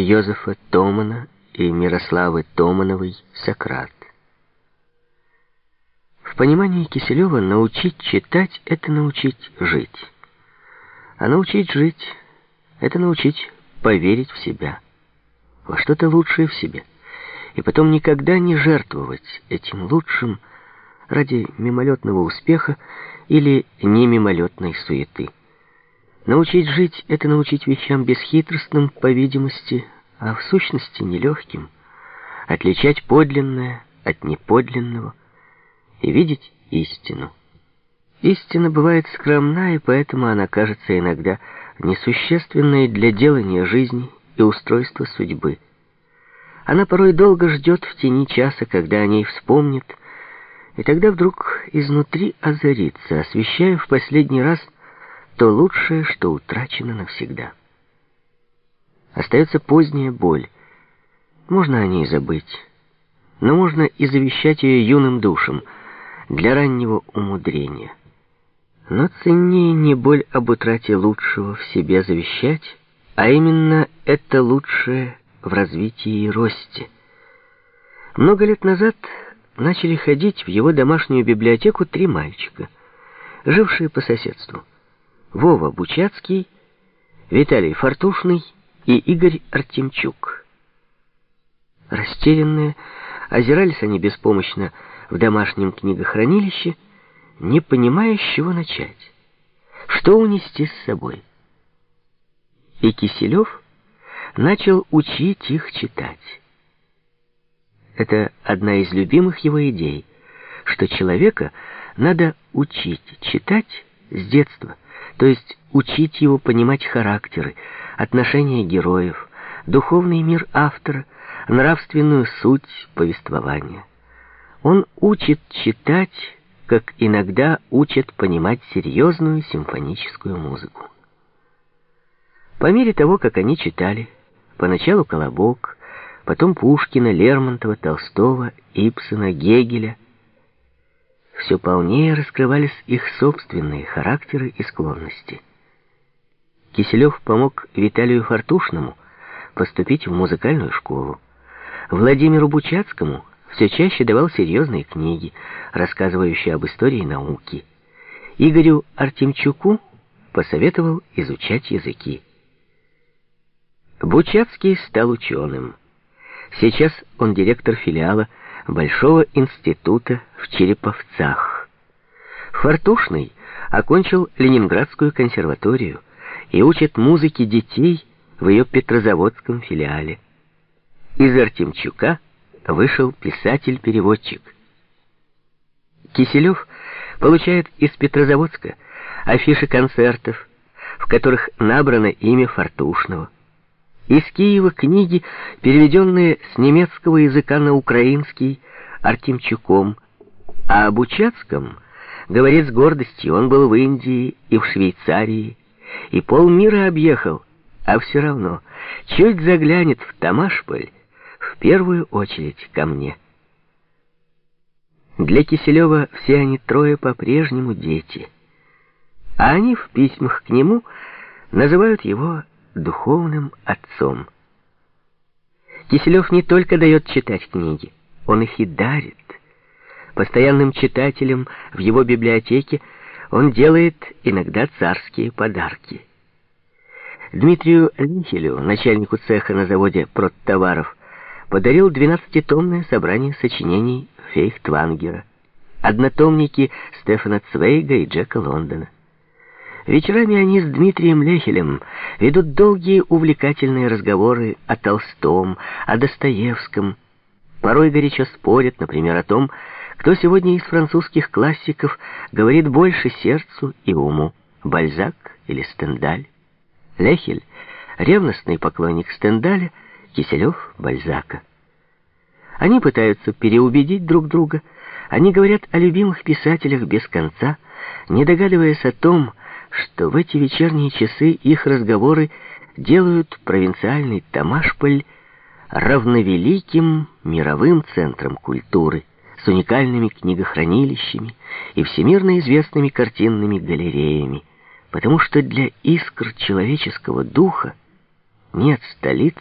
Йозефа Томана и Мирославы Томановой «Сократ». В понимании Киселева научить читать — это научить жить. А научить жить — это научить поверить в себя, во что-то лучшее в себе, и потом никогда не жертвовать этим лучшим ради мимолетного успеха или немимолетной суеты. Научить жить — это научить вещам бесхитростным, по видимости, а в сущности нелегким. Отличать подлинное от неподлинного и видеть истину. Истина бывает скромна, и поэтому она кажется иногда несущественной для делания жизни и устройства судьбы. Она порой долго ждет в тени часа, когда о ней вспомнит, и тогда вдруг изнутри озарится, освещая в последний раз — то лучшее, что утрачено навсегда. Остается поздняя боль. Можно о ней забыть, но можно и завещать ее юным душам для раннего умудрения. Но ценнее не боль об утрате лучшего в себе завещать, а именно это лучшее в развитии и росте. Много лет назад начали ходить в его домашнюю библиотеку три мальчика, жившие по соседству. Вова Бучацкий, Виталий Фартушный и Игорь Артемчук. Растерянные, озирались они беспомощно в домашнем книгохранилище, не понимая, с чего начать, что унести с собой. И Киселев начал учить их читать. Это одна из любимых его идей, что человека надо учить читать с детства – то есть учить его понимать характеры, отношения героев, духовный мир автора, нравственную суть повествования. Он учит читать, как иногда учат понимать серьезную симфоническую музыку. По мере того, как они читали, поначалу Колобок, потом Пушкина, Лермонтова, Толстого, Ипсона, Гегеля — все полнее раскрывались их собственные характеры и склонности. Киселев помог Виталию Фартушному поступить в музыкальную школу. Владимиру Бучацкому все чаще давал серьезные книги, рассказывающие об истории науки. Игорю Артемчуку посоветовал изучать языки. Бучацкий стал ученым. Сейчас он директор филиала Большого института в Череповцах. Фартушный окончил Ленинградскую консерваторию и учит музыке детей в ее Петрозаводском филиале. Из Артемчука вышел писатель-переводчик. Киселев получает из Петрозаводска афиши концертов, в которых набрано имя Фартушного. Из Киева книги, переведенные с немецкого языка на украинский Артемчуком, а об Учацком говорит с гордостью, он был в Индии и в Швейцарии, и полмира объехал, а все равно чуть заглянет в Тамашполь, в первую очередь ко мне. Для Киселева все они трое по-прежнему дети, а они в письмах к нему называют его духовным отцом. Киселев не только дает читать книги, он их и дарит. Постоянным читателям в его библиотеке он делает иногда царские подарки. Дмитрию Лихелю, начальнику цеха на заводе продтоваров, подарил 12-томное собрание сочинений Фейхтвангера, однотомники Стефана Цвейга и Джека Лондона. Вечерами они с Дмитрием Лехелем ведут долгие увлекательные разговоры о Толстом, о Достоевском. Порой горячо спорят, например, о том, кто сегодня из французских классиков говорит больше сердцу и уму, Бальзак или Стендаль. Лехель — ревностный поклонник Стендаля, Киселев — Бальзака. Они пытаются переубедить друг друга, они говорят о любимых писателях без конца, не догадываясь о том, что в эти вечерние часы их разговоры делают провинциальный Тамашполь равновеликим мировым центром культуры с уникальными книгохранилищами и всемирно известными картинными галереями, потому что для искр человеческого духа нет столиц,